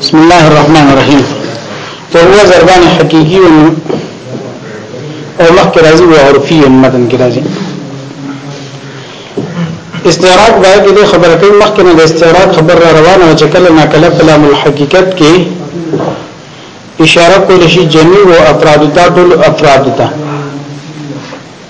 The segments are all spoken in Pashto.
بسم الله الرحمن الرحيم وهو ضربان حقيقي او مخک راضي او عرفي مدن کې راضي استعراق باید دې خبره کوي مخک نه د استعراق خبر را روانه او چې کله نا کله په لام الحقیقت کې اشاره کول شي جميع او افراد ته ټول افراد ته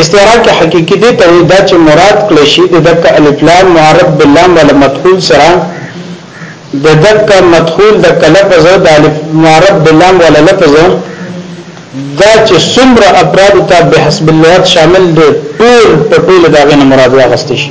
استعاره کې حقيقي دې ته وي دا چې مراد کړی شي د دک الف لام معرب باللام ول مدخول سره د دک مدخول د کلفظ د الف معرب باللام ول لفظ دا چې څومره افراد ته به حسب اللغت شامل دي ټول په ټول دا غنه مراد واغستې شي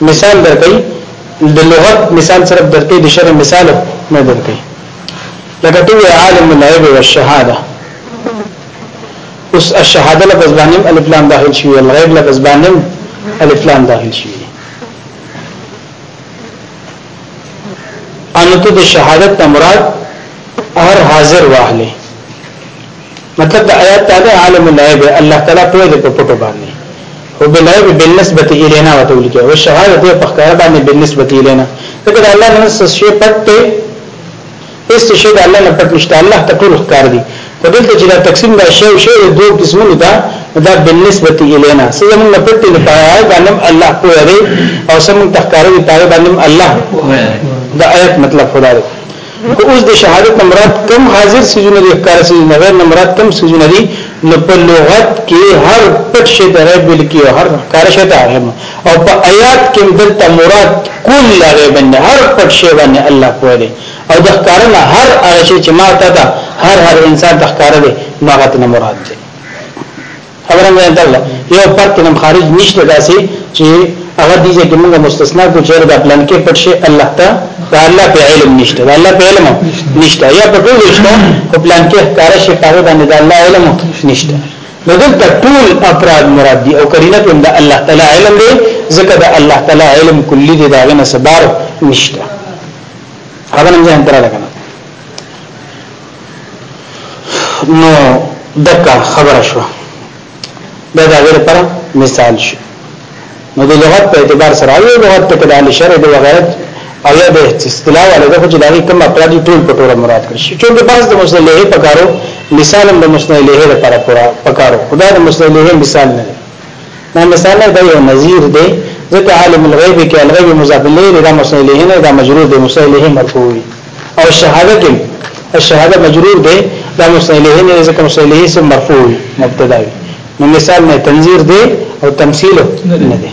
مثال درکوي د لغت مثال صرف درکوي د شرع مثال نه درکوي لکه تو عالم العیب والشهاده اوس الشهاده لفظ باندې الف لام داخل شوی الغیب لفظ باندې الف لام داخل شوی انو ته د شهادت مراد هر حاضر واهله مطلب د آیات دا ده عالم الغیب الله تعالی په دې په پټو باندې او بالغیب بالنسبه الینا وتول کې او شهادت په ښکار باندې بالنسبه الینا ځکه د الله نه څه شی پټ دی هیڅ شی د الله نه پټ نشته الله ته ټول ښکار دی په دې چې دا تقسیم دا شی او شی د دوه قسمونو دا دا بالنسبه الینا څه زمون نه پټ نه پاره باندې الله په دې او سم تخکارې پاره باندې الله دا آیت مطلب خدای نو اوس د شهادت نه مراد کم حاضر سيزونه دي ښکار سيزونه غیر نه مراد کم سيزونه دي نو په لغت کې هر پټ شي د غیب ویل کې هر ښکار شي د غیب او په آیات کې دلته مراد کل غیب نه هر پټ شي باندې الله پوه دی او د ښکار نه هر هغه شي چې ما ته دا هر هر انسان د ښکار دی نو هغه نه مراد دی خبره مې دا ده یو فرد کې نم خارج نشته داسې چې هغه دې چې موږ مستثنا کو چې دا پلان کې پټ شي الله ته دا الله په علم نشته دا الله په علم نشته یا په ټول شته په پلان کې کار شي هغه باندې دا الله علم نشته نو دلته ټول افراد مراد دي او کرینه هم دا الله تعالی علم دی ځکه دا الله تعالی علم کلی دی دا غنه سبار نشته هغه نه ځان تر لګنه نو دکا خبره شو دا دا غیر پر مثال شو نو د لغت په اعتبار سره یو لغت ته کله شرع دی وغیرت او یا د استلاو علی دغه چې دغه کوم افرادی ټول په ټول مراد کړي چې د بعض د مسند له پکارو مثال د مسند له لپاره پکارو خدای د مسند له مثال نه دا مثال نه دا یو نظیر دی ځکه عالم الغیب کې الغیب مضاف الیه دا مصنع الیه نه دا مجرور دی مصنع الیه مرفوع وي او شهاده کې الشهاده مجرور دی دا مصنع الیه نه ځکه مصنع الیه سم مرفوع وي مبتدا وي نو مثال نه تنظیر دی او تمثيل نه دی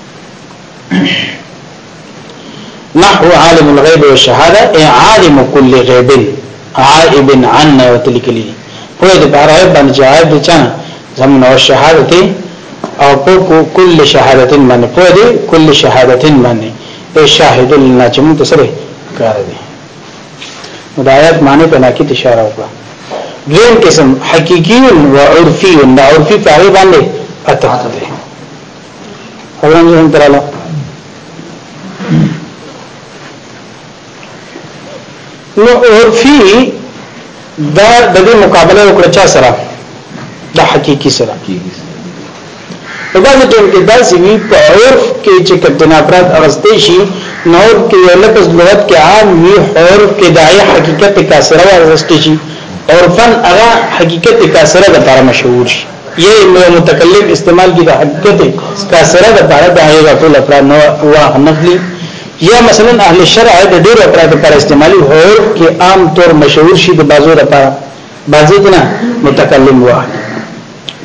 نحو عالم الغیب و شهاده ای عالم کل غیب عائب عنا وتلکلی په دې په غیب باندې چې عائب دي چانه زمون او شهادت او په کل شهادت باندې په دې کل شهادت باندې ای شاهد لنا چې موږ سره کار دي هدایت معنی په ناکي اشاره وکړه دویم قسم حقيقي او عرفي او عرفي په غیب باندې اته خبرم ذهن تراله نو عرفي دا د دې مقابله وکړه چا سره د حقيقي سره په بعض ټیم کې دا سوي په عرف کې چې کتنا افراد اغستې شي نو کې یو لفظ لغت کې عام وي عرف کې دای حقیقت کاسره اغستې شي عرفن هغه حقیقت کاسره د لپاره مشهور شي یې نو متکلم استعمال کی د حقیقت کاسره د پاره د هغه ټول افراد نو واه نخلی یا مثلا اهل شرع د ډیرو افراد پر استعمالي هو کې عام طور مشهور شي د بازو لپاره بازي کنه متکلم واه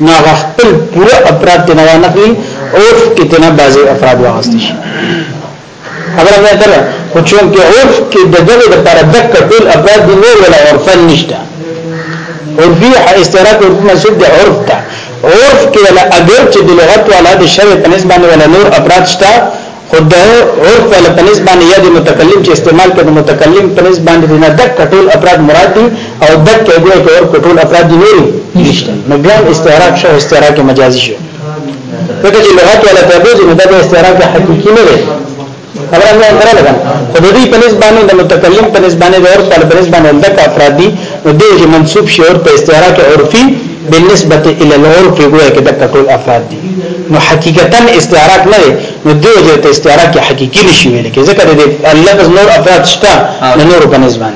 نو هغه خپل پوره افراد تنوانخلی او کې تنه بازي افراد واغستې شي خبره مې کړه خو چونکه عرف کې د دغه لپاره د کټول افراد دی نور ولا عرفن نشته عرفي استعراق او منسوب د عرف ته عرف کې ولا اگر چې د لغت ولا د شرع په نسبت ولا نور افراد شته خود د عرف ولا په نسبت باندې یا د متکلم چې استعمال کوي د متکلم په نسبت باندې نه د کټول افراد مراد دي او د کېږي چې عرف کټول افراد دي نور نشته نو بیا استعراق شو استعراق مجازي شو ځکه چې لغت ولا ته بوزي نو دا د استعراض حقيقي نه دی خبره مې اندره لګا خو د دې په نسبانه د متکلم په نسبانه د عرف په نسبانه د افراد دي نو د دې منسوب شي او په استعراض عرفي بالنسبه الى العرف ګویا کې د ټول افراد دي نو حقیقتا استعراق نه نو دیو جه ته استعراق حقیقی نشي ویل کې ځکه د لفظ نور افراد شته نور په نسبت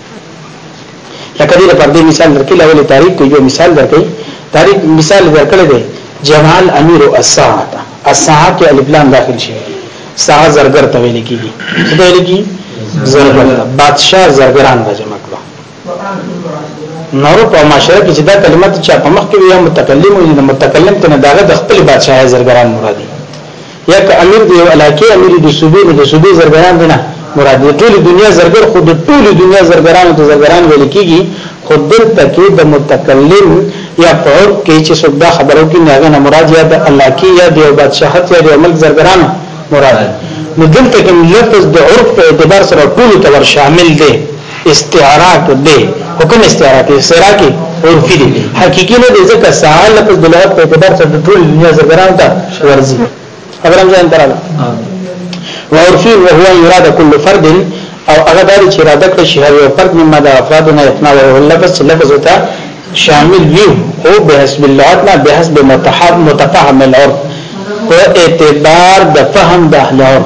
لکه دې لپاره دې مثال درکې لا ولې تاریخ کې یو مثال درکې تاریخ مثال درکړې دی جمال امیر الساعه الساعه کې الف لام داخل شي ساعه زرګر ته ویل کیږي څه ته ویل کیږي زرګر بادشاہ زرګران د جمع کړو نور په معاشره کې چې دا کلمه چې په مخ کې وي متکلم وي متکلم ته نه داغه د خپل بادشاہ زرګران مرادي یا که امیر د یو علاقې امیر د صوبې نه د صوبې زرګران دي نه مراد دی ټول دنیا زرګر خو د ټول دنیا زرګرانو ته زرګران ویل کیږي خو دلته کې د متکلم یا په عرف کې چې څوک دا خبرو کې نه غنه مراد یا د الله کې یا د بادشاہت یا د ملک زرګران مراد نو دلته کې لفظ د عرف په اعتبار سره ټول تور شامل دی استعراق دی حکم استعراق استعراق عرفي دی حقيقي نه دی ځکه ساعه لفظ د لغت په اعتبار سره د ټول دنیا زګران ته ورزي خبرم ځان تراله وعرفي وهو يراد كل فرد او هغه دار چې اراده کړی شي هر یو فرد مما د افراد نه اتنا وهو لفظ لفظ ته شامل وي او بحسب اللغت نه بحسب متحد متفهم العرف په اعتبار د فهم د اهل عرف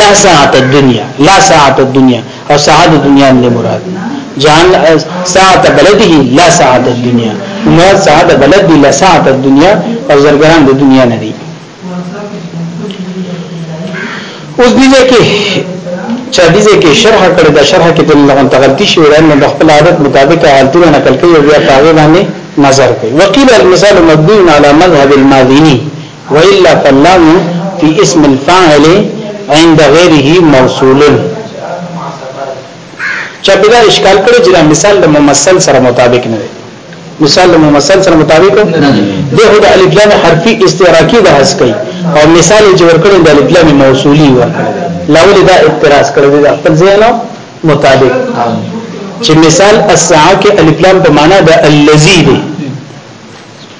لا ساعت الدنيا لا ساعت الدنيا او ساعت الدنيا نه مراد جان ساعت بلده لا ساعت الدنيا مراد ساعت بلد دی لا ساعت الدنيا او زرګران د دنیا نه دی اوس دې کې چې دې کې شرح کړی دا شرح کې د لغون تغلطي شوی دی نو خپل عادت مطابق حالتونه نقل کوي او بیا په هغه باندې نظر کوي وقيل المثال مبني على مذهب الماذني وإلا فاللام في اسم الفاعل عند غيره موصول چا په دا اشکال کړی چې دا مثال د ممثل سره مطابق نه دی مثال د ممثل سره مطابق نه دی دغه د الف لام حرفي استعراقي د حذف کوي او مثال چې ورکړي د الف لام موصولي ورکړي لاول دا اعتراض کړی دا خپل ځای مطابق چې مثال الساعه کې الف لام په معنا د الذي دی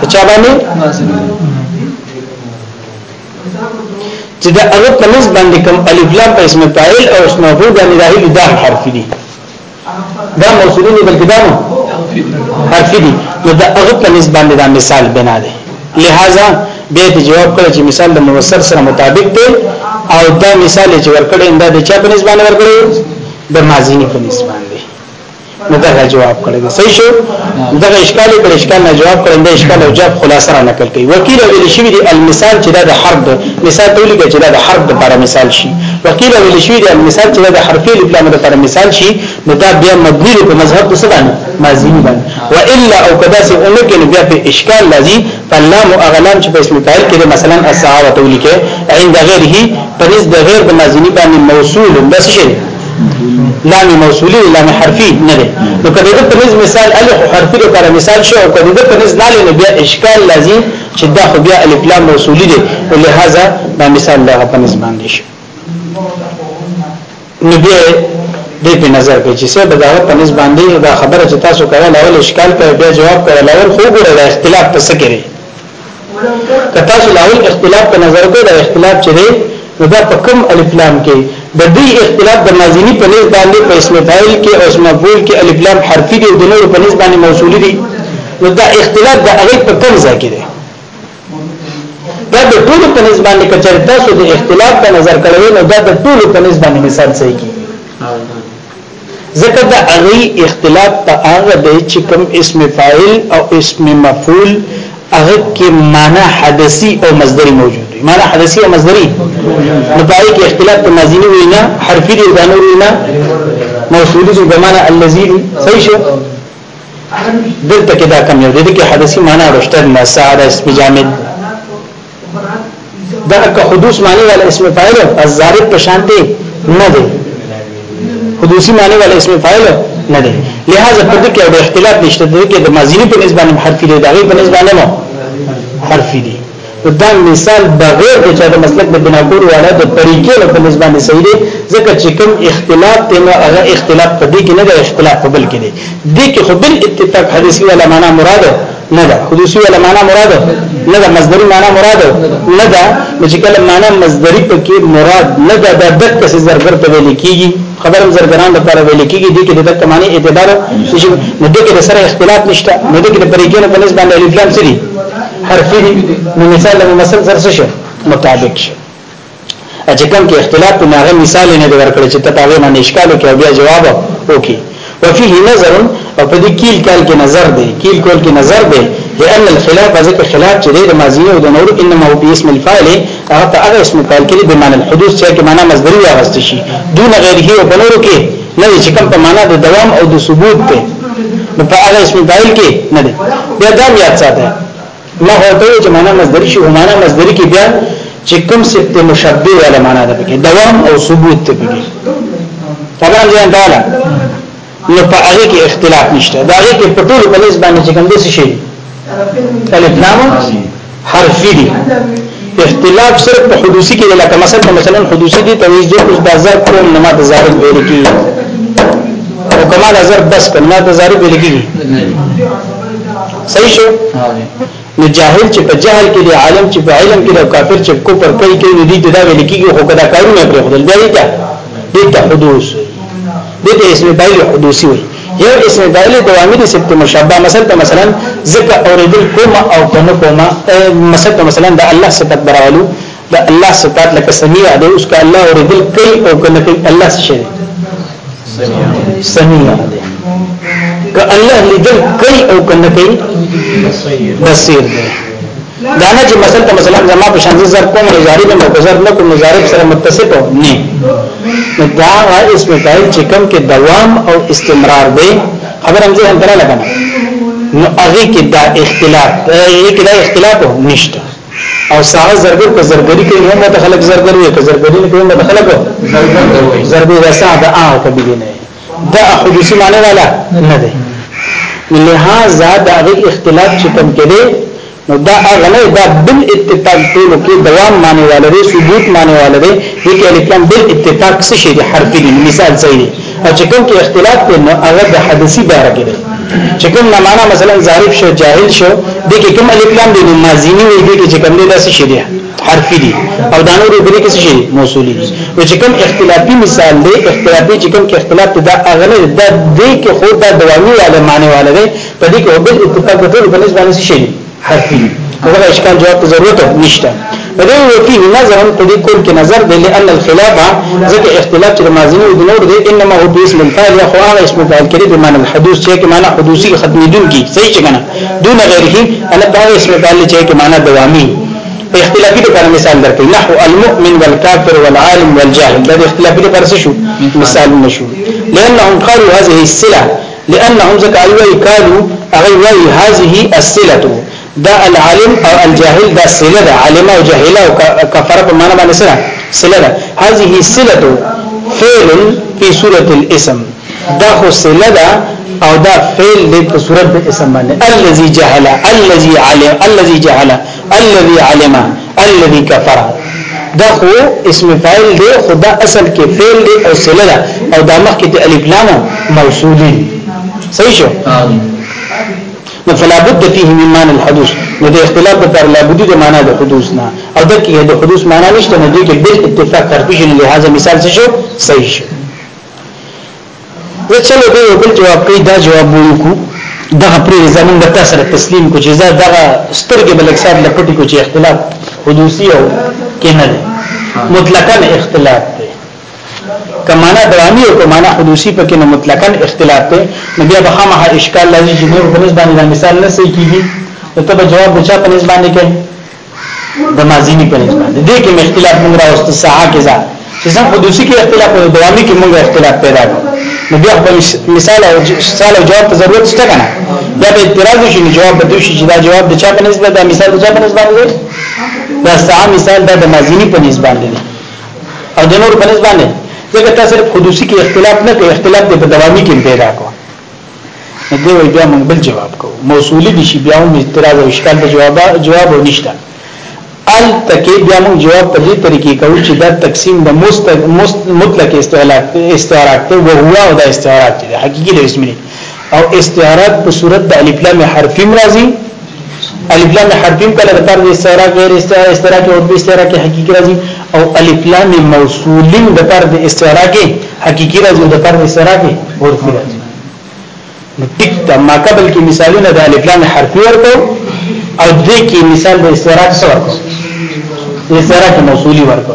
په چا باندې چې دا هغه په نسبت باندې کوم الف لام په اسم فاعل او اسم مفعول باندې راهي دا حرف دي دا موصولین بلکې دا حرف دي نو دا هغه په نسبت باندې دا مثال بنا دي لہذا به ته جواب کړ چې مثال د موثر سره مطابق دی او دا مثال چې ورکړې دا د چا په نسبت باندې ورکړې د ماضی نه په نسبت نه دا جواب کړی دی صحیح شو دا اشکال پر اشکال نه جواب کړی دا اشکال او جواب خلاصه را نقل کړي وکیل ویل شي دی المثال چې دا د حرف دی مثال ته لګی چې دا د حرف لپاره مثال شي وکیل ویل شي دی المثال چې دا د حرف لپاره لپاره مثال شي نو دا بیا مبني په مذهب څه باندې ماضی باندې والا او کدا سه اونکه نو بیا په اشکال لازم فلام اغلام چې په اسم فاعل کې مثلا الساعه وتولیکه عند غیره پرز د غیر د ماضی باندې موصول بس شي لام موصولی لام حرفی نه دی نو کله د پنځ مثال الف حرفی لپاره مثال شو او کله د پنځ لال نه بیا اشکال لازم چې دا خو بیا الف لام موصولی دی او لہذا دا مثال دا په نسبت باندې شي نو بیا دې په نظر کې چې څه دا په نسبت باندې دا خبره چې تاسو کوله اول اشکال کوي بیا جواب کوي اول خو ګوره اختلاف پس کړي که تاسو لاول اختلاف په نظر کې دا اختلاف چې دی نو دا په کوم الف لام کې د دې اختلاف د مازینی په نسبت باندې په اسم فاعل کې او اسم مفعول کې الف لام حرفي دي او د نور په نسبت باندې موصولي دي نو دا اختلاف د هغه په کوم ځای کې دی دا د ټول په نسبت باندې کچر تاسو د اختلاف په نظر کړو نو دا د ټول په نسبت باندې مثال صحیح کیږي ځکه د هغه اختلاف په هغه دی چې کوم اسم فاعل او اسم مفعول هغه کې معنا حدثي او مصدري موجود وي معنا حدثي او مصدري نو پای کې اختلاف په ماضي نه وینا حرفي دی دا نور وینا موصولي دی بمانا الذي صحیح شو دلته کې دا کم یو دی کې حدثي معنا رشتد مسار اسم جامد دا که حدوث معنی ولا اسم فاعل الزارب په شان دی نه دی حدوثی معنی ولا اسم فاعل نه دی لہذا په دې کې د اختلاف نشته د کې د ماضی په نسبت هم حرفي دی دغه په نسبت نه حرفي دی دا مثال بغیر د چا د مسلک د بنا کول والا د طریقې په نسبت نه صحیح دی ځکه چې کوم اختلاف ته نو هغه اختلاف په دې کې نه دی اختلاف په بل کې دی دې کې خو بل اتفاق حدیثي ولا معنا مراد نه ده حدوثي ولا معنا مراد نه ده مصدري معنا مراد نه ده چې کله معنا مصدري پکې مراد نه ده د دک څه زرګر ته ویل کیږي خبرم زرګران د پر ویل کیږي د کې د دک معنی اعتبار چې نو د کې سره اختلاف نشته نو د کې د پرېګنه په نسبت باندې الف لام سری حرفي نو مثال له مثال سره شه مطابق شه چې کوم کې اختلاف په هغه مثال نه دی ورکړی چې ته په هغه باندې اشکال کې او بیا جواب وکي وفيه نظر او په دې کیل کال کې نظر دی کیل کول کې نظر دی لأن الخلاف ذکر خلاف چې د ماضی او د نور انما هو باسم الفاعل هغه ته هغه اسم فاعل کې به معنی الحدوث چې معنی مصدر یا غست شي دون غیره او بنورو کې نه چې کوم په معنی د دوام او د ثبوت ته په هغه اسم فاعل کې نه دی بیا دا یاد ساته ما هوته چې معنا مصدری شي معنا مصدری کې بیا چې کوم ست مشبه ولا معنا ده کې دوام او ثبوت ته کې طبعا ځان تعالی نو په هغه کې اختلاف نشته دا هغه کې په ټول په نسبت باندې چې کوم دي شي الف لام حرفي دي اختلاف صرف په حدوثي کې لکه مثلا مثلا حدوثي دي تویز جو کچھ بازار کو نما تزار ویل کی او کمال ازر بس کنا تزار ویل کی صحیح شو نو جاهل چې په جهل کې دی عالم چې په علم کې دی کافر چې کو پر کوي کې دی دا ویل کېږي خو کدا کارونه پرې خدل دی دا دې ته حدوث دې ته اسم بایل حدوثي وي یو اسم بایل د عامل سبت مشابه مثلا ته مثلا ذکر اوریدل کوما او کنه کوما مثلا ته مثلا د الله صفت براولو د الله صفات لکه سميع دی اوس که الله اوریدل کوي او کنه کوي الله څه شي سميع دی که الله لیدل کوي او کنه کوي بصیر دی دا نه چې مثلا ته مثلا زما په شان زر کوم او جاری د مقدر نه کوم جاری سره متصف او نه نو دا اسم فاعل چې کوم کې دوام او استمرار دی خبر هم ځه هم تر لګنه نو هغه کې دا اختلاف هغه کې دا اختلاف نشته او ساغه زرګر په زرګری کې هم ته خلک زرګر وي که زرګری نه کوي ته خلک زرګر دا ساده د هغه قبیله نه دا حدیثي معنی والا نه دی لہذا دا غي اختلاف چې کوم کړي نو دا هغه نه دا بل اتفاق ټول کې دوام معنی والا دی ثبوت معنی والا دی دغه الکلام بل اتفاق څه شي حرفي مثال صحیح او چې کوم کې اختلاف دی نو هغه د حدثي باره کې دی چې کوم نه معنا مثلا ظاهر شو جاهل شو د کې کوم الف لام دی نو مازینی وي دي چې کوم دی داسې شي دی حرفي دي او دا نور دې کې شي موصولي دي نو چې کوم اختلافي مثال دی اختلافي چې کوم کې اختلاف دا اغله د دې کې خو دا دوامي علمانه والے دی په دې کې وبد اتفاق ټول په نسبت شي حرفي دغه اشکال جواب ته ضرورت نشته دغه وفي نظر په دې کول کې نظر دی لئن الخلاف ځکه اختلاف چې ماضی نه دی نور دی انما هو باسم الفاعل یا خو هغه اسم فاعل کړي به معنی الحدوث چې کې معنی حدوثي ختمي دن کی صحیح څنګه دون غیره انا دا اسم فاعل چې کې معنی دوامي اختلافي لپاره مثال درکړي نحو المؤمن والكافر والعالم والجاهل دا اختلافي لپاره شو مثال نشو لانهم قالوا هذه السلعه لانهم ځکه هغوی وایي قالو هغوی وایي هذه الصله دا العالم او الجاهل دا صله ده عالم او جاهل او کفر په معنا باندې سره صله ده هذه صله فعل فی صورت الاسم دا خو صله ده او دا فعل دی په صورت د اسم باندې الذي جهل الذي علم الذي جهل الذي علم الذي كفر دا خو اسم فاعل دی خو دا اصل کې فعل دی او صله ده او دا مخکې ته الف لام موصولین صحیح شو نو فلا بد فيه من معنى الحدوث نو د اختلاف پر لا بد د معنا د حدوث نه او د کې د حدوث معنا نشته نو دې کې بل اتفاق تر پیژنې لهدا مثال څه شو صحیح شو زه چلو به یو بل جواب کوي دا جواب وایو کو دغه پرې زمونږ د تاسو سره تسلیم کو چې زه دغه سترګې بلک صاحب لپټي کو چې اختلاف حدوثي او کې نه دی مطلقاً اختلاف دی کمانا دوامی او کمانا حدوثي پکې نه مطلقاً اختلاف دی نو بیا به خامخا اشکال لازم چې نور په نسبت باندې مثال نه صحیح کیږي نو ته به جواب بچا په نسبت باندې کوي د مازینی په نسبت د دې کې اختلاف موږ راوست ساعه کې ځا چې څنګه په دوسی کې اختلاف او دوامي کې موږ اختلاف پیدا کړو نو بیا په مثال او مثال او جواب ته ضرورت شته کنه دا به اعتراض شي نو جواب به شي چې دا جواب د چا په نسبت دا مثال د چا په نسبت دی دا ساعه مثال دا د مازینی په نسبت دی او د نور په نسبت نه ځکه تاسو په دوسی کې اختلاف نه کوي اختلاف د دوامي کې پیدا کوي دې وی بیا موږ بل جواب کوو موصولی دي شي بیا هم اعتراض او اشکال ته جواب جواب نشته ال تکي بیا موږ جواب په دې طریقې کوو چې دا تقسیم د مطلق استعلاق استعراق ته او هو او د استعراق دي حقيقي د اسم او استعراق په صورت د الف لام حرفي مرضی الف لام حرفیم کله د فرض استراک غیر استراک او د استراک حقیقی راځي او الف لام موصولین د فرض استراک حقیقی راځي او د فرض استراک عرفی راځي نو ټیک دا ما قبل کې مثالونه د الف لام حرفی ورکو او دې کې مثال د استراک سره ورکو استراک موصولی ورکو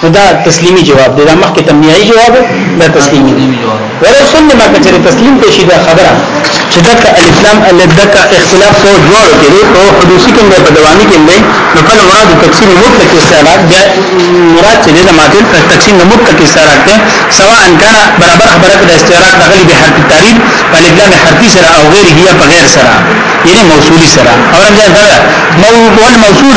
خدا تسلیمی جواب دی دا مخکې تمنیایی جواب دا تسلیمی دی ولو سلم کچره تسلیم ته شي دا خبره چې دا الف لام الف دک اختلاف کو جوړ کړي او حدوثي کې په دوامي کې دی نو کله مراد تفسیر مطلق استعلاق بیا مراد چې د ماتل پر تفسیر مطلق استعلاق ده سواء ان کان برابر خبره د استعلاق دغلی به حرف تعریف الف لام حرفي سره او غیر هي په غیر سره یعنی موصولی سره اور دا موصول موصول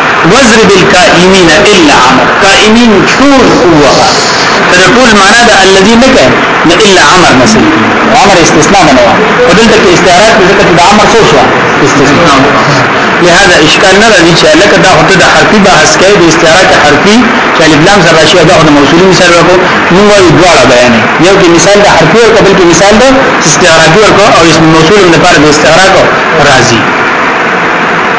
وضرب القائمین الا عمر قائمین ټول ووهه ته ټول معنا د الذي نه کوي نو الا عمر نه سي عمر استثناء نه وه او دلته کې استعارات ذکر د عمر څو شو استثناء لہذا اشکال نه راځي چې لکه دا هته د حرفي بحث کې د استعاره کې حرفي چې لام سره راشي دا د موصولي مثال ورکو نو وایي دواړه بیان یو کې مثال د حرفي او بل کې مثال د استعاره ورکو او اسم موصول لپاره د استعاره راځي